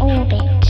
orbit.